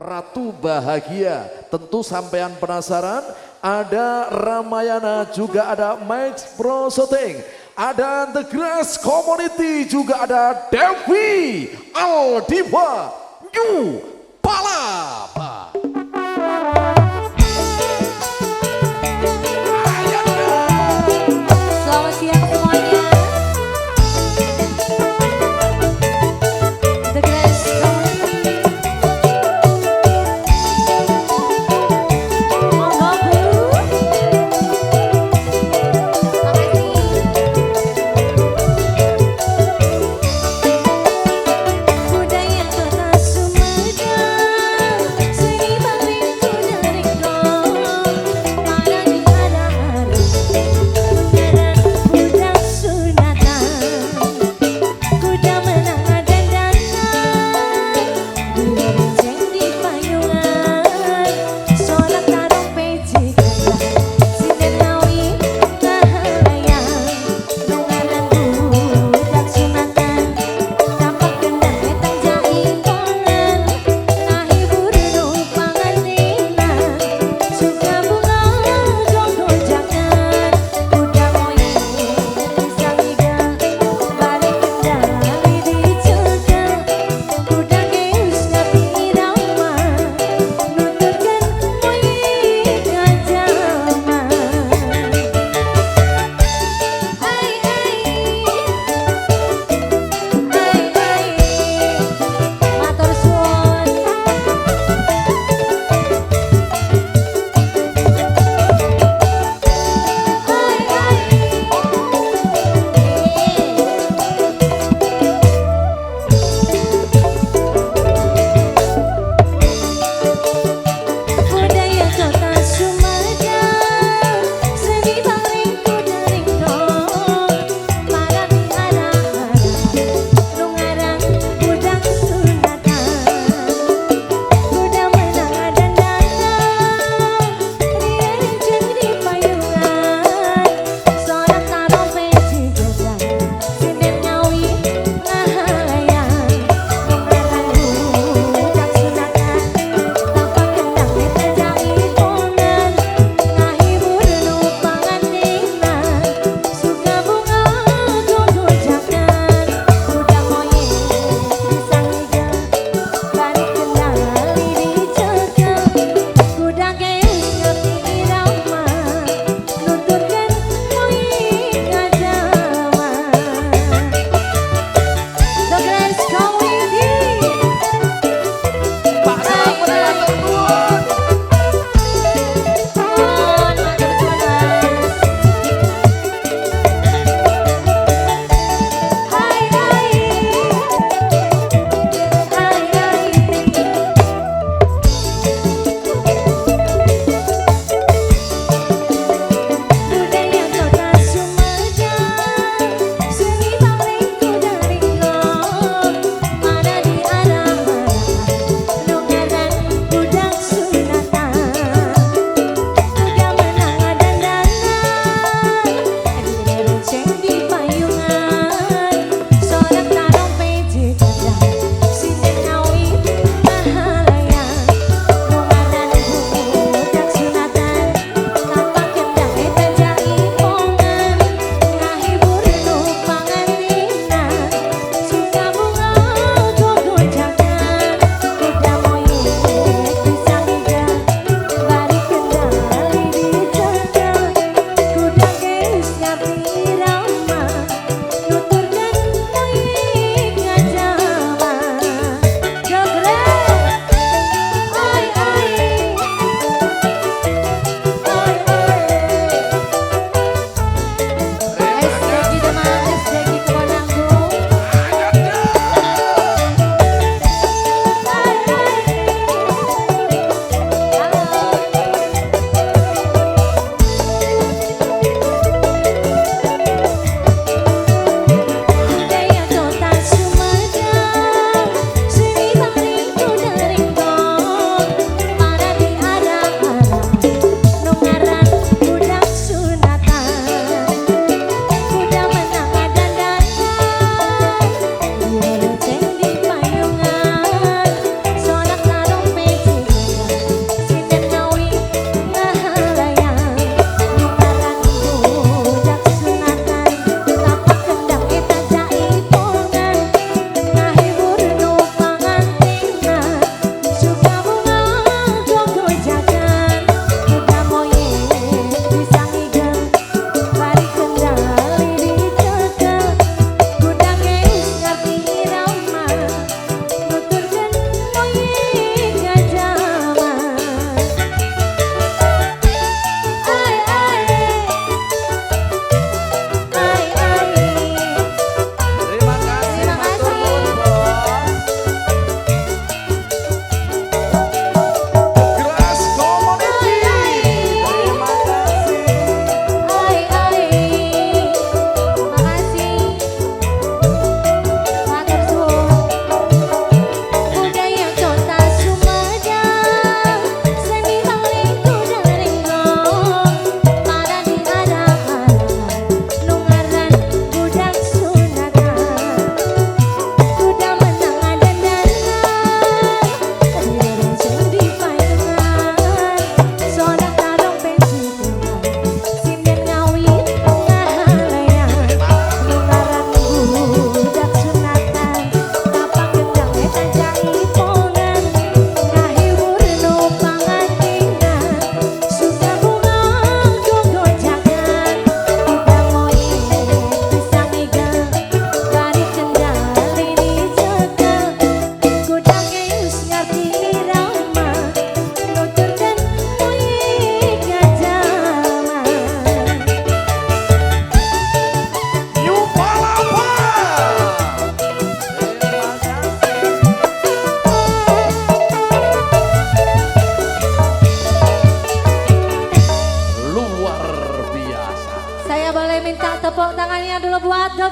Ratu Bahagia. Tentu sampean penasaran, ada Ramayana, juga ada Max Pro Shooting, ada The Grass Community, juga ada Devi Aldiva New Palapa.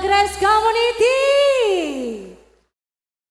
Grace Community.